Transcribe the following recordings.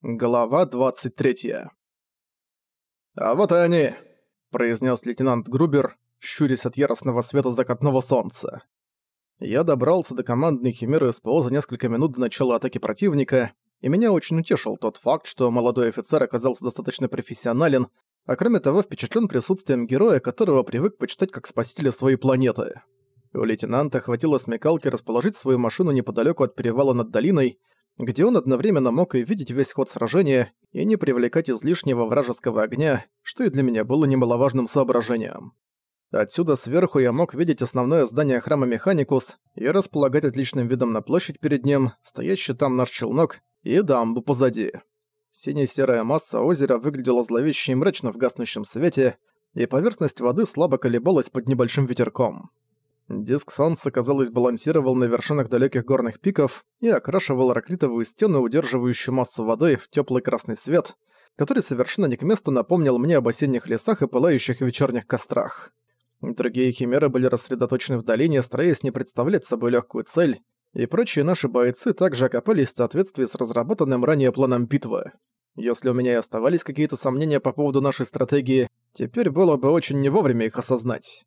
Глава 23. «А вот и они!» – произнес лейтенант Грубер, щурясь от яростного света закатного солнца. Я добрался до командной химеры СПО за несколько минут до начала атаки противника, и меня очень утешил тот факт, что молодой офицер оказался достаточно профессионален, а кроме того впечатлен присутствием героя, которого привык почитать как спасителя своей планеты. У лейтенанта хватило смекалки расположить свою машину неподалеку от перевала над долиной, где он одновременно мог и видеть весь ход сражения, и не привлекать излишнего вражеского огня, что и для меня было немаловажным соображением. Отсюда сверху я мог видеть основное здание храма Механикус и располагать отличным видом на площадь перед ним, стоящий там наш челнок и дамбу позади. Сине-серая масса озера выглядела зловеще и мрачно в гаснущем свете, и поверхность воды слабо колебалась под небольшим ветерком. Диск солнца, казалось, балансировал на вершинах далеких горных пиков и окрашивал ракритовую стену, удерживающую массу воды, в теплый красный свет, который совершенно не к месту напомнил мне об осенних лесах и пылающих вечерних кострах. Другие химеры были рассредоточены в долине, стараясь не представлять собой легкую цель, и прочие наши бойцы также окопались в соответствии с разработанным ранее планом битвы. Если у меня и оставались какие-то сомнения по поводу нашей стратегии, теперь было бы очень не вовремя их осознать.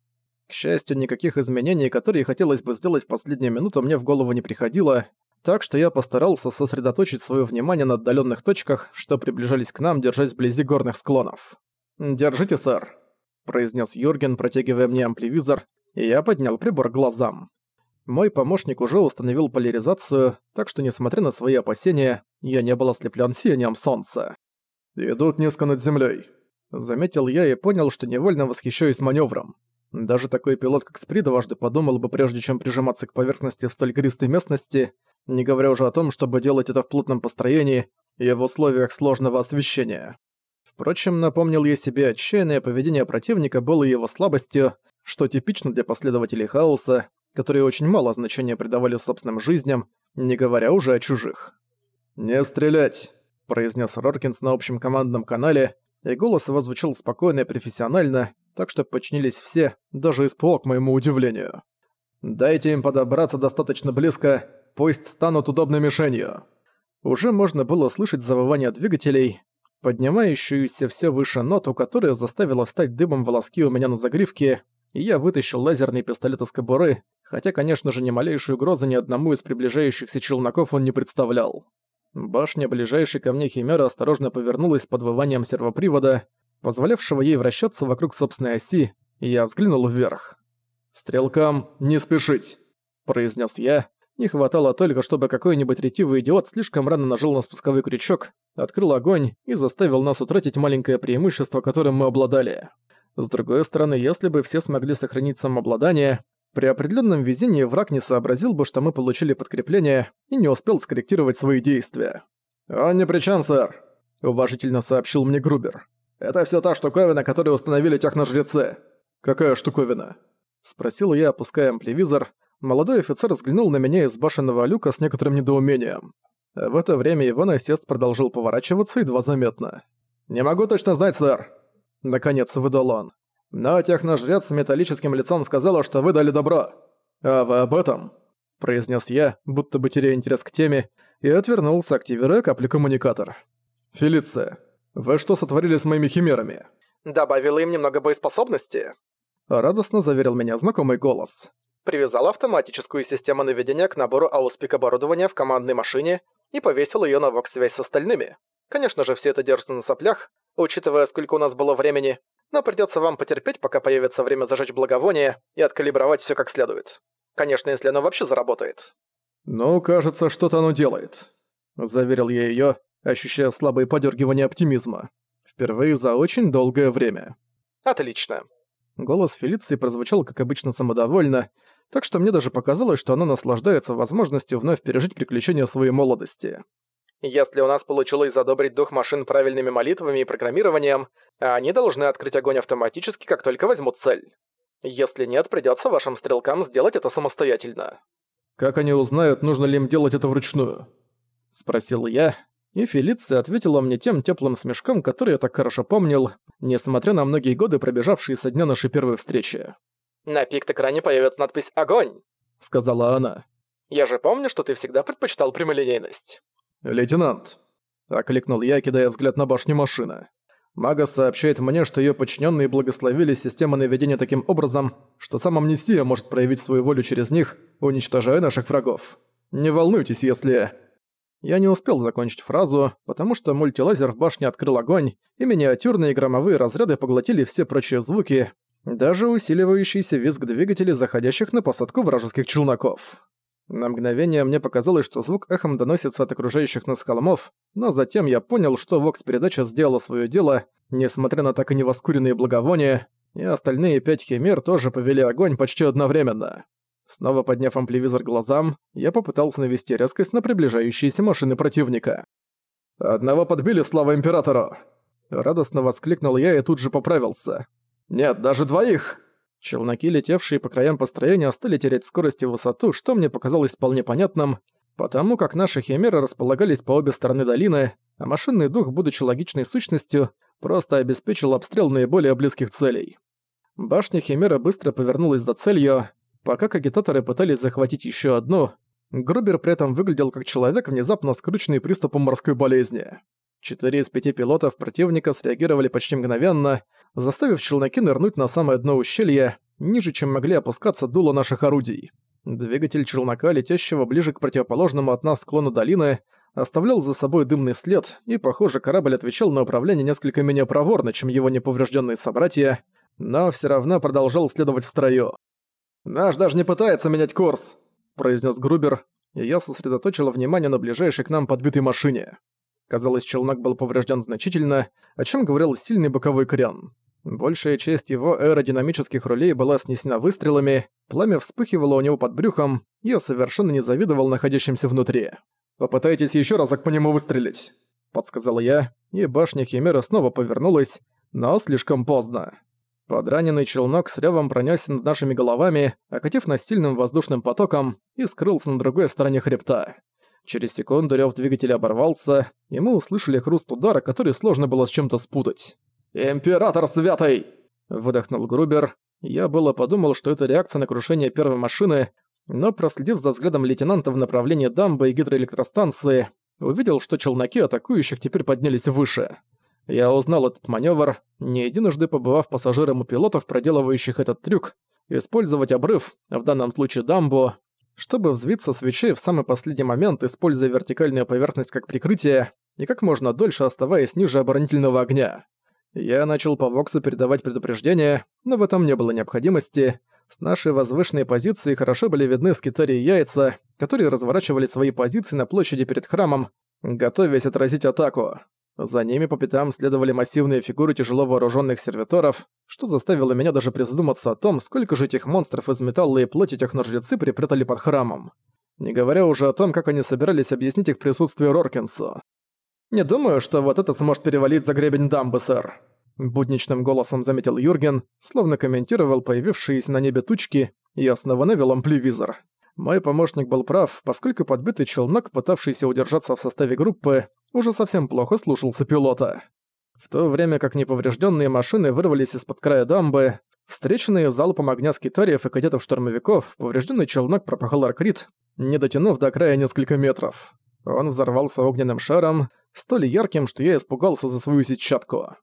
К счастью, никаких изменений, которые хотелось бы сделать в последнюю минуту, мне в голову не приходило, так что я постарался сосредоточить свое внимание на отдаленных точках, что приближались к нам, держась вблизи горных склонов. «Держите, сэр», — произнес Юрген, протягивая мне ампливизор, и я поднял прибор к глазам. Мой помощник уже установил поляризацию, так что, несмотря на свои опасения, я не был ослеплен сиянием солнца. «Идут низко над землей», — заметил я и понял, что невольно восхищаюсь маневром. Даже такой пилот, как Спри, дважды подумал бы, прежде чем прижиматься к поверхности в столь гористой местности, не говоря уже о том, чтобы делать это в плотном построении и в условиях сложного освещения. Впрочем, напомнил я себе, отчаянное поведение противника было его слабостью, что типично для последователей хаоса, которые очень мало значения придавали собственным жизням, не говоря уже о чужих. «Не стрелять!» – произнес Роркинс на общем командном канале, и голос его звучал спокойно и профессионально, так что подчинились все, даже СПО, к моему удивлению. «Дайте им подобраться достаточно близко, пусть станут удобной мишенью». Уже можно было слышать завывание двигателей, поднимающуюся все выше ноту, которая заставила стать дымом волоски у меня на загривке, и я вытащил лазерный пистолет из кобуры, хотя, конечно же, ни малейшей угрозы ни одному из приближающихся челноков он не представлял. Башня ближайшей ко мне Химера осторожно повернулась с подвыванием сервопривода, позволявшего ей вращаться вокруг собственной оси, и я взглянул вверх. «Стрелкам не спешить», — произнес я. Не хватало только, чтобы какой-нибудь ретивый идиот слишком рано нажал на спусковой крючок, открыл огонь и заставил нас утратить маленькое преимущество, которым мы обладали. С другой стороны, если бы все смогли сохранить самообладание, при определенном везении враг не сообразил бы, что мы получили подкрепление и не успел скорректировать свои действия. «Он ни при чем, сэр», — уважительно сообщил мне Грубер. Это все та штуковина, которую установили техножрецы. Какая штуковина? Спросил я, опуская ампливизор. Молодой офицер взглянул на меня из башенного люка с некоторым недоумением. В это время его насест продолжил поворачиваться едва заметно. «Не могу точно знать, сэр!» Наконец выдал он. «Но техножрец с металлическим лицом сказала, что вы дали добро». «А вы об этом?» произнес я, будто бы теряя интерес к теме, и отвернулся, активируя капли-коммуникатор. «Фелиция, вы что сотворили с моими химерами?» «Добавила им немного боеспособности», — радостно заверил меня знакомый голос. «Привязала автоматическую систему наведения к набору ауспик оборудования в командной машине и повесила её на вокс-связь с остальными. Конечно же, все это держится на соплях, учитывая, сколько у нас было времени, но придётся вам потерпеть, пока появится время зажечь благовоние и откалибровать всё как следует. Конечно, если оно вообще заработает». «Ну, кажется, что-то оно делает», — заверил я её, ощущая слабые подергивания оптимизма. Впервые за очень долгое время. «Отлично». Голос Фелиции прозвучал, как обычно, самодовольно, так что мне даже показалось, что она наслаждается возможностью вновь пережить приключения своей молодости. «Если у нас получилось задобрить дух машин правильными молитвами и программированием, они должны открыть огонь автоматически, как только возьмут цель. Если нет, придётся вашим стрелкам сделать это самостоятельно». «Как они узнают, нужно ли им делать это вручную?» — спросил я, и Фелиция ответила мне тем теплым смешком, который я так хорошо помнил, несмотря на многие годы, пробежавшие со дня нашей первой встречи. «На пикт-экране появится надпись «Огонь», — сказала она. «Я же помню, что ты всегда предпочитал прямолинейность». «Лейтенант», — окликнул я, кидая взгляд на башню машины. Мага сообщает мне, что ее подчиненные благословили систему наведения таким образом, что сам Амнисия может проявить свою волю через них, уничтожая наших врагов. Не волнуйтесь, если... Я не успел закончить фразу, потому что мультилазер в башне открыл огонь, и миниатюрные громовые разряды поглотили все прочие звуки, даже усиливающийся визг двигателей, заходящих на посадку вражеских челноков. На мгновение мне показалось, что звук эхом доносится от окружающих нас холмов, но затем я понял, что Вокс-передача сделала своё дело, несмотря на так и невоскуренные благовония, и остальные пять химер тоже повели огонь почти одновременно. Снова подняв ампливизор глазам, я попытался навести резкость на приближающиеся машины противника. «Одного подбили, слава Императору!» Радостно воскликнул я и тут же поправился. «Нет, даже двоих!» Челноки, летевшие по краям построения, стали терять скорость и высоту, что мне показалось вполне понятным, потому как наши химеры располагались по обе стороны долины, а машинный дух, будучи логичной сущностью, просто обеспечил обстрел наиболее близких целей. Башня Химера быстро повернулась за целью, Пока кагитаторы пытались захватить еще одну, Грубер при этом выглядел как человек, внезапно скрученный приступом морской болезни. Четыре из пяти пилотов противника среагировали почти мгновенно, заставив челноки нырнуть на самое дно ущелья, ниже, чем могли опускаться дуло наших орудий. Двигатель челнока, летящего ближе к противоположному от нас склону долины, оставлял за собой дымный след, и, похоже, корабль отвечал на управление несколько менее проворно, чем его неповрежденные собратья, но все равно продолжал следовать в строю. «Наш даже не пытается менять курс», — произнес Грубер, и я сосредоточила внимание на ближайшей к нам подбитой машине. Казалось, челнок был поврежден значительно, о чем говорил сильный боковой крен. Большая часть его аэродинамических рулей была снесена выстрелами, пламя вспыхивало у него под брюхом, и я совершенно не завидовал находящимся внутри. «Попытайтесь еще разок по нему выстрелить», — подсказал я, и башня Химера снова повернулась, но слишком поздно. Подраненный челнок с ревом пронёсся над нашими головами, окатив нас сильным воздушным потоком и скрылся на другой стороне хребта. Через секунду рёв двигателя оборвался, и мы услышали хруст удара, который сложно было с чем-то спутать. «Император святый!» – выдохнул Грубер. Я было подумал, что это реакция на крушение первой машины, но проследив за взглядом лейтенанта в направлении дамбы и гидроэлектростанции, увидел, что челноки атакующих теперь поднялись выше. Я узнал этот маневр, не единожды побывав пассажиром у пилотов, проделывающих этот трюк, использовать обрыв, в данном случае дамбу, чтобы взвиться свечей в самый последний момент, используя вертикальную поверхность как прикрытие и как можно дольше оставаясь ниже оборонительного огня. Я начал по Воксу передавать предупреждения, но в этом не было необходимости. С нашей возвышенной позиции хорошо были видны скитари яйца, которые разворачивали свои позиции на площади перед храмом, готовясь отразить атаку. За ними по пятам следовали массивные фигуры тяжело вооруженных сервиторов, что заставило меня даже призадуматься о том, сколько же этих монстров из металла и плоти техножрецы припрятали под храмом. Не говоря уже о том, как они собирались объяснить их присутствие Роркинсу. «Не думаю, что вот это сможет перевалить за гребень дамбы, сэр», будничным голосом заметил Юрген, словно комментировал появившиеся на небе тучки и снова навел ампливизор. Мой помощник был прав, поскольку подбитый челнок, пытавшийся удержаться в составе группы, уже совсем плохо слушался пилота. В то время как неповрежденные машины вырвались из-под края дамбы, встреченные залпом огня скитариев и кадетов-штурмовиков, поврежденный челнок пропахал аркрит, не дотянув до края несколько метров. Он взорвался огненным шаром, столь ярким, что я испугался за свою сетчатку.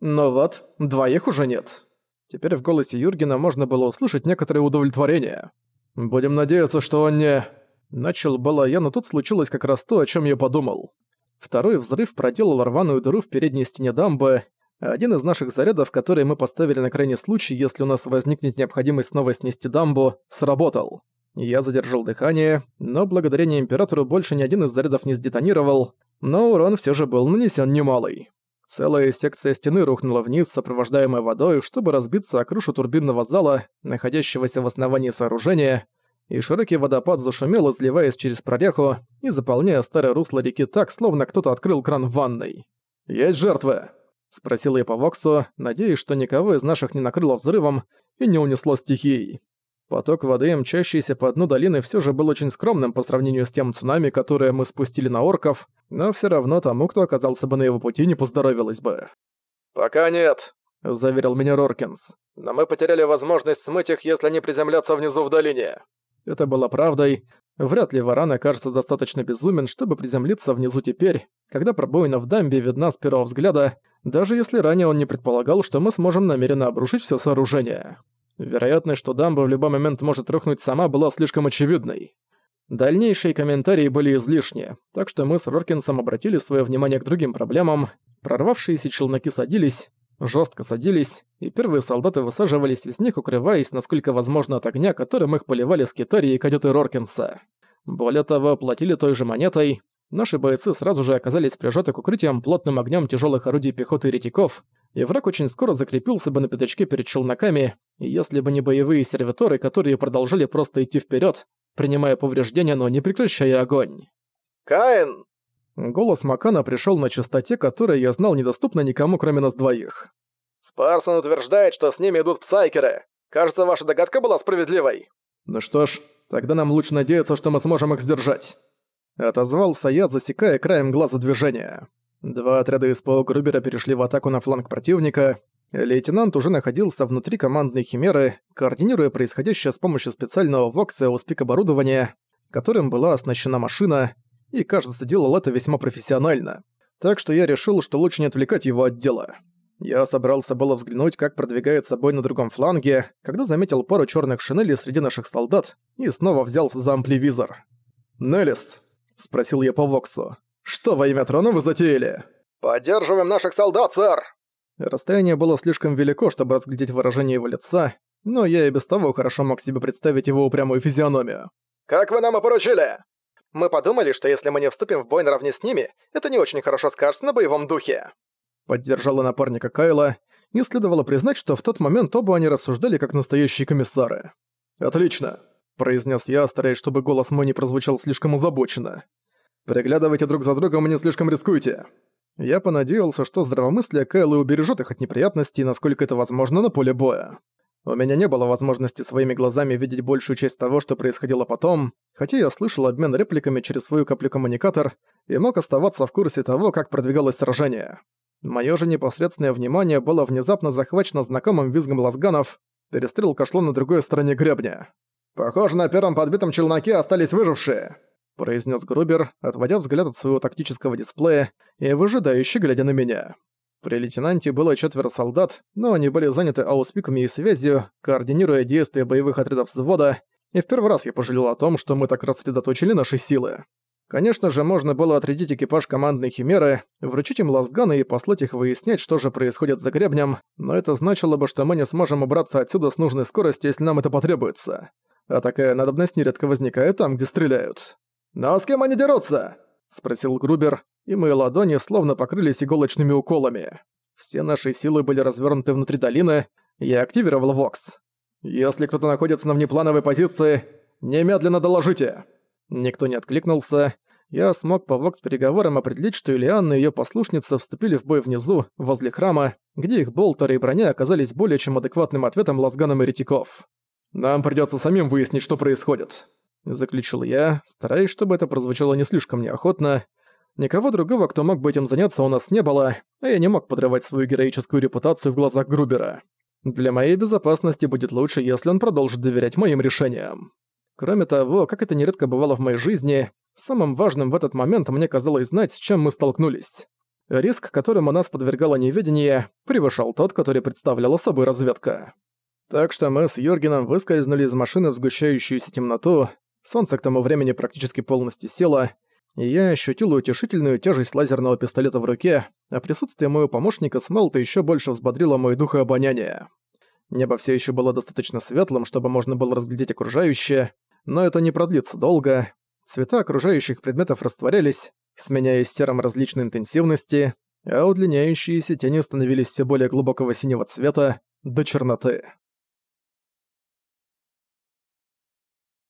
Но вот, двоих уже нет. Теперь в голосе Юргена можно было услышать некоторое удовлетворение. «Будем надеяться, что он не...» Начал было я, но тут случилось как раз то, о чем я подумал. Второй взрыв проделал рваную дыру в передней стене дамбы. Один из наших зарядов, который мы поставили на крайний случай, если у нас возникнет необходимость снова снести дамбу, сработал. Я задержал дыхание, но благодарение Императору больше ни один из зарядов не сдетонировал, но урон все же был нанесен немалый. Целая секция стены рухнула вниз, сопровождаемая водой, чтобы разбиться о крышу турбинного зала, находящегося в основании сооружения, и широкий водопад зашумел, изливаясь через прореху и заполняя старое русло реки так, словно кто-то открыл кран в ванной. «Есть жертвы?» — спросил я по Воксу, надеясь, что никого из наших не накрыло взрывом и не унесло стихией. Поток воды, мчащийся по дну долины, все же был очень скромным по сравнению с тем цунами, которое мы спустили на орков, но все равно тому, кто оказался бы на его пути, не поздоровилось бы. «Пока нет», — заверил меня Роркинс. «Но мы потеряли возможность смыть их, если они приземлятся внизу в долине». Это было правдой. Вряд ли Варан окажется достаточно безумен, чтобы приземлиться внизу теперь, когда пробоина в дамбе видна с первого взгляда, даже если ранее он не предполагал, что мы сможем намеренно обрушить все сооружение. Вероятность, что дамба в любой момент может рухнуть сама, была слишком очевидной. Дальнейшие комментарии были излишни, так что мы с Роркинсом обратили свое внимание к другим проблемам. Прорвавшиеся челноки садились, жестко садились, и первые солдаты высаживались из них, укрываясь, насколько возможно, от огня, которым их поливали скитари и кадеты Роркинса. Более того, платили той же монетой. Наши бойцы сразу же оказались прижаты к укрытиям плотным огнем тяжелых орудий пехоты и ретиков, и враг очень скоро закрепился бы на пятачке перед челноками, если бы не боевые сервиторы, которые продолжали просто идти вперед, принимая повреждения, но не прекращая огонь. «Каин!» Голос Макана пришел на частоте, которая я знал недоступна никому, кроме нас двоих. «Спарсон утверждает, что с ними идут псайкеры. Кажется, ваша догадка была справедливой». «Ну что ж, тогда нам лучше надеяться, что мы сможем их сдержать». Отозвался я, засекая краем глаза движения. Два отряда из ПО Грубера перешли в атаку на фланг противника, Лейтенант уже находился внутри командной химеры, координируя происходящее с помощью специального вокса успик оборудования, которым была оснащена машина, и, кажется, делал это весьма профессионально. Так что я решил, что лучше не отвлекать его от дела. Я собрался было взглянуть, как продвигается бой на другом фланге, когда заметил пару черных шинелей среди наших солдат и снова взялся за ампливизор. «Неллис», — спросил я по Воксу, — «что во имя трона вы затеяли?» «Поддерживаем наших солдат, сэр!» Расстояние было слишком велико, чтобы разглядеть выражение его лица, но я и без того хорошо мог себе представить его упрямую физиономию. «Как вы нам и поручили!» «Мы подумали, что если мы не вступим в бой наравне с ними, это не очень хорошо скажется на боевом духе». Поддержала напарника Кайла, и следовало признать, что в тот момент оба они рассуждали как настоящие комиссары. «Отлично», — произнес я, стараясь, чтобы голос мой не прозвучал слишком озабоченно. «Приглядывайте друг за другом и не слишком рискуйте. Я понадеялся, что здравомыслие Кайлы убережет их от неприятностей, насколько это возможно, на поле боя. У меня не было возможности своими глазами видеть большую часть того, что происходило потом, хотя я слышал обмен репликами через свою каплю-коммуникатор и мог оставаться в курсе того, как продвигалось сражение. Моё же непосредственное внимание было внезапно захвачено знакомым визгом лазганов, перестрелка шло на другой стороне гребня. «Похоже, на первом подбитом челноке остались выжившие», — произнес Грубер, отводя взгляд от своего тактического дисплея и выжидающе глядя на меня. При лейтенанте было четверо солдат, но они были заняты ауспиками и связью, координируя действия боевых отрядов взвода, и в первый раз я пожалел о том, что мы так рассредоточили наши силы. Конечно же, можно было отрядить экипаж командной Химеры, вручить им лазганы и послать их выяснять, что же происходит за гребнем, но это значило бы, что мы не сможем убраться отсюда с нужной скоростью, если нам это потребуется. А такая надобность нередко возникает там, где стреляют. «Но с кем они дерутся?» — спросил Грубер, и мои ладони словно покрылись иголочными уколами. Все наши силы были развернуты внутри долины, я активировал Вокс. «Если кто-то находится на внеплановой позиции, немедленно доложите!» Никто не откликнулся. Я смог по Вокс-переговорам определить, что Ильяна и её послушница вступили в бой внизу, возле храма, где их болтеры и броня оказались более чем адекватным ответом лазганам еретиков. «Нам придётся самим выяснить, что происходит», Заключил я, стараясь, чтобы это прозвучало не слишком неохотно. Никого другого, кто мог бы этим заняться, у нас не было, а я не мог подрывать свою героическую репутацию в глазах Грубера. Для моей безопасности будет лучше, если он продолжит доверять моим решениям. Кроме того, как это нередко бывало в моей жизни, самым важным в этот момент мне казалось знать, с чем мы столкнулись. Риск, которому нас подвергало неведение, превышал тот, который представляла собой разведка. Так что мы с Йоргеном выскользнули из машины в сгущающуюся темноту, Солнце к тому времени практически полностью село, и я ощутил утешительную тяжесть лазерного пистолета в руке, а присутствие моего помощника Смелта еще больше взбодрило мой дух и обоняние. Небо все еще было достаточно светлым, чтобы можно было разглядеть окружающее, но это не продлится долго. Цвета окружающих предметов растворялись, сменяясь серым различной интенсивности, а удлиняющиеся тени становились все более глубокого синего цвета до черноты.